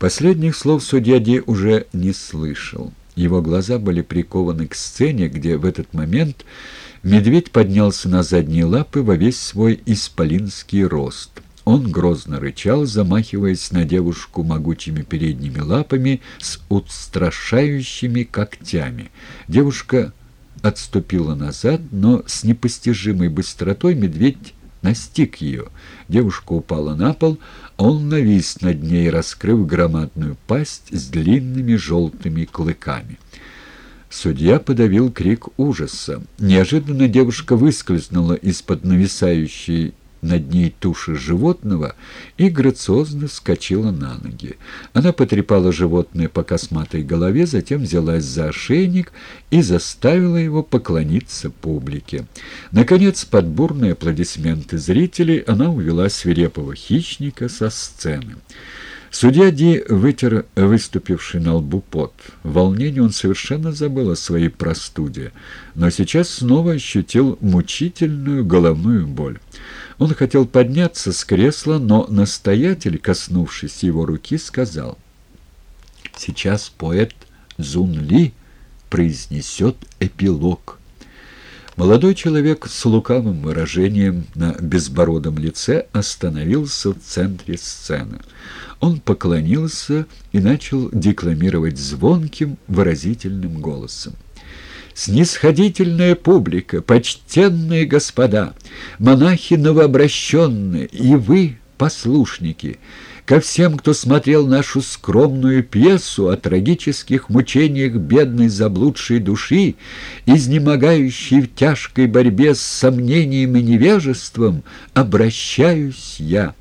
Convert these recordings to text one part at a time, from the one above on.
Последних слов судья Ди уже не слышал. Его глаза были прикованы к сцене, где в этот момент медведь поднялся на задние лапы во весь свой исполинский рост. Он грозно рычал, замахиваясь на девушку могучими передними лапами с устрашающими когтями. Девушка отступила назад, но с непостижимой быстротой медведь настиг ее. Девушка упала на пол, а он навис над ней, раскрыв громадную пасть с длинными желтыми клыками. Судья подавил крик ужаса. Неожиданно девушка выскользнула из-под нависающей над ней туши животного и грациозно вскочила на ноги. Она потрепала животное по косматой голове, затем взялась за ошейник и заставила его поклониться публике. Наконец, под бурные аплодисменты зрителей, она увела свирепого хищника со сцены. Судья Ди вытер выступивший на лбу пот. В волнении он совершенно забыл о своей простуде, но сейчас снова ощутил мучительную головную боль. Он хотел подняться с кресла, но настоятель, коснувшись его руки, сказал, «Сейчас поэт Цзун Ли произнесет эпилог». Молодой человек с лукавым выражением на безбородом лице остановился в центре сцены. Он поклонился и начал декламировать звонким, выразительным голосом. Снисходительная публика, почтенные господа, монахи новообращенные и вы, послушники, ко всем, кто смотрел нашу скромную пьесу о трагических мучениях бедной заблудшей души, изнемогающей в тяжкой борьбе с сомнением и невежеством, обращаюсь я.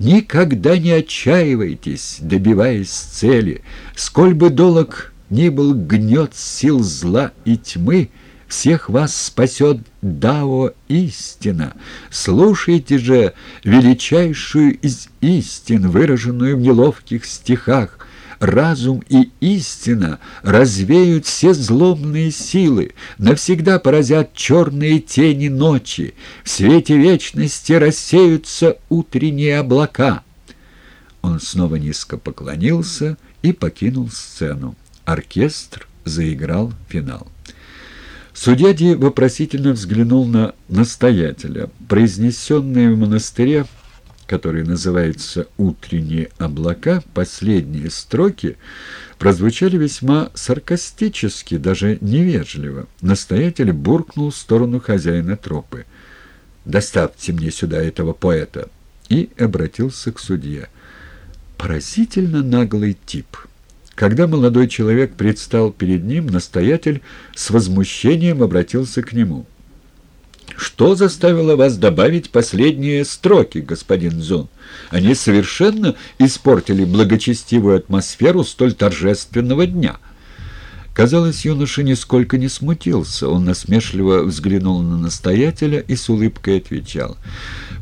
Никогда не отчаивайтесь, добиваясь цели, сколь бы долг ни был гнет сил зла и тьмы, всех вас спасет Дао истина. Слушайте же величайшую из истин, выраженную в неловких стихах. Разум и истина развеют все злобные силы, навсегда поразят черные тени ночи, в свете вечности рассеются утренние облака. Он снова низко поклонился и покинул сцену. Оркестр заиграл финал. Судья Ди вопросительно взглянул на настоятеля. Произнесенные в монастыре, который называется «Утренние облака», последние строки прозвучали весьма саркастически, даже невежливо. Настоятель буркнул в сторону хозяина тропы. «Доставьте мне сюда этого поэта!» и обратился к судье. «Поразительно наглый тип». Когда молодой человек предстал перед ним, настоятель с возмущением обратился к нему. «Что заставило вас добавить последние строки, господин Зун? Они совершенно испортили благочестивую атмосферу столь торжественного дня». Казалось, юноша нисколько не смутился. Он насмешливо взглянул на настоятеля и с улыбкой отвечал.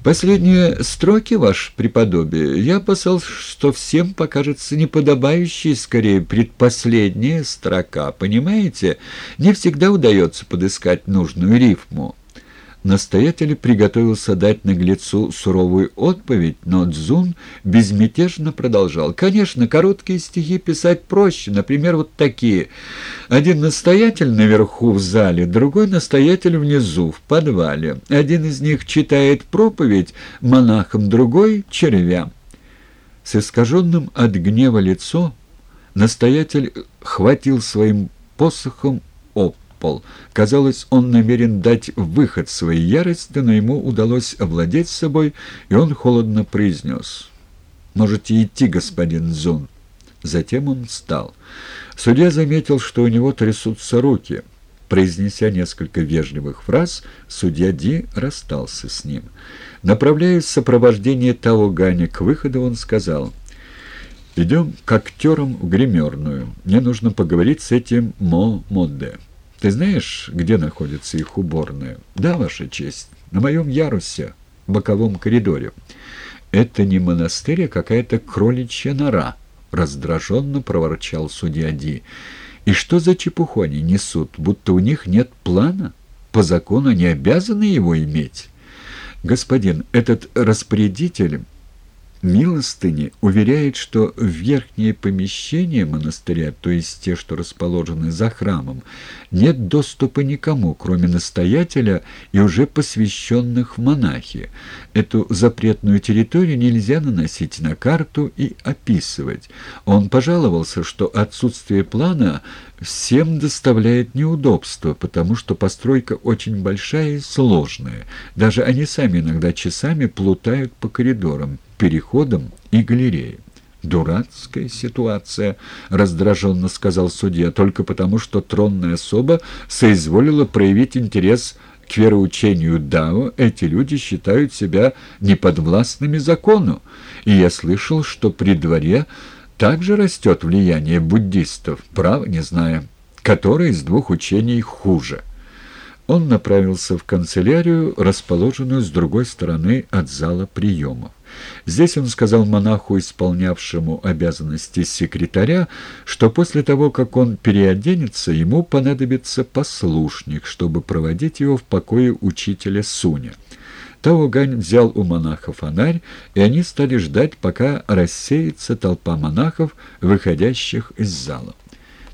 «Последние строки, ваше преподобие, я опасался, что всем покажется неподобающей, скорее, предпоследняя строка. Понимаете, не всегда удается подыскать нужную рифму». Настоятель приготовился дать наглецу суровую отповедь, но Дзун безмятежно продолжал. «Конечно, короткие стихи писать проще, например, вот такие. Один настоятель наверху в зале, другой настоятель внизу, в подвале. Один из них читает проповедь монахам, другой — червям». С искаженным от гнева лицо настоятель хватил своим посохом пол. Казалось, он намерен дать выход своей ярости, но ему удалось овладеть собой, и он холодно произнес «Можете идти, господин Зун». Затем он встал. Судья заметил, что у него трясутся руки. Произнеся несколько вежливых фраз, судья Ди расстался с ним. Направляясь в сопровождение того Ганя к выходу, он сказал «Идем к актерам в гримерную. Мне нужно поговорить с этим Мо Модде». Ты знаешь, где находится их уборная? Да, Ваша честь, на моем ярусе, в боковом коридоре. Это не монастырь, а какая-то кроличья нора, раздраженно проворчал судья Ди. И что за чепуху они несут, будто у них нет плана? По закону они обязаны его иметь. Господин, этот распорядитель милостыни уверяет, что верхние помещения монастыря, то есть те, что расположены за храмом, нет доступа никому, кроме настоятеля и уже посвященных в монахи. Эту запретную территорию нельзя наносить на карту и описывать. Он пожаловался, что отсутствие плана всем доставляет неудобства, потому что постройка очень большая и сложная. Даже они сами иногда часами плутают по коридорам, переходам и галереям. «Дурацкая ситуация», — раздраженно сказал судья, «только потому, что тронная особа соизволила проявить интерес к вероучению Дао, эти люди считают себя неподвластными закону, и я слышал, что при дворе также растет влияние буддистов, право не знаю, который из двух учений хуже». Он направился в канцелярию, расположенную с другой стороны от зала приемов. Здесь он сказал монаху, исполнявшему обязанности секретаря, что после того, как он переоденется, ему понадобится послушник, чтобы проводить его в покое учителя Суня. Таогань взял у монаха фонарь, и они стали ждать, пока рассеется толпа монахов, выходящих из зала.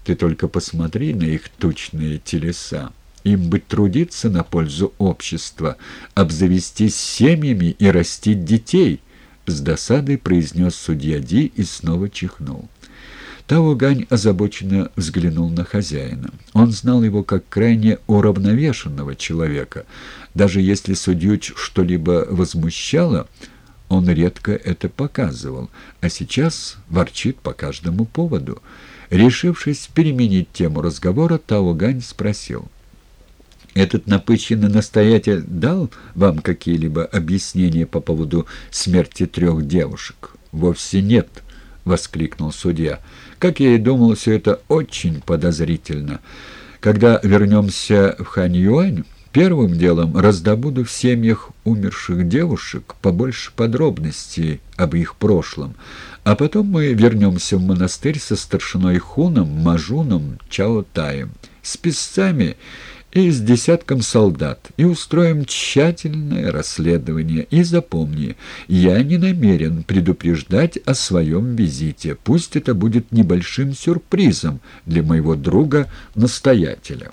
«Ты только посмотри на их тучные телеса!» Им быть трудиться на пользу общества, обзавестись семьями и растить детей, — с досадой произнес судья Ди и снова чихнул. Тао Гань озабоченно взглянул на хозяина. Он знал его как крайне уравновешенного человека. Даже если судью что-либо возмущало, он редко это показывал, а сейчас ворчит по каждому поводу. Решившись переменить тему разговора, Тао Гань спросил — этот напыщенный настоятель дал вам какие-либо объяснения по поводу смерти трех девушек? Вовсе нет, — воскликнул судья. Как я и думал, все это очень подозрительно. Когда вернемся в Хань-Юань, первым делом раздобуду в семьях умерших девушек побольше подробностей об их прошлом, а потом мы вернемся в монастырь со старшиной Хуном, Мажуном, Чао Таем, с писцами и с десятком солдат, и устроим тщательное расследование. И запомни, я не намерен предупреждать о своем визите. Пусть это будет небольшим сюрпризом для моего друга-настоятеля».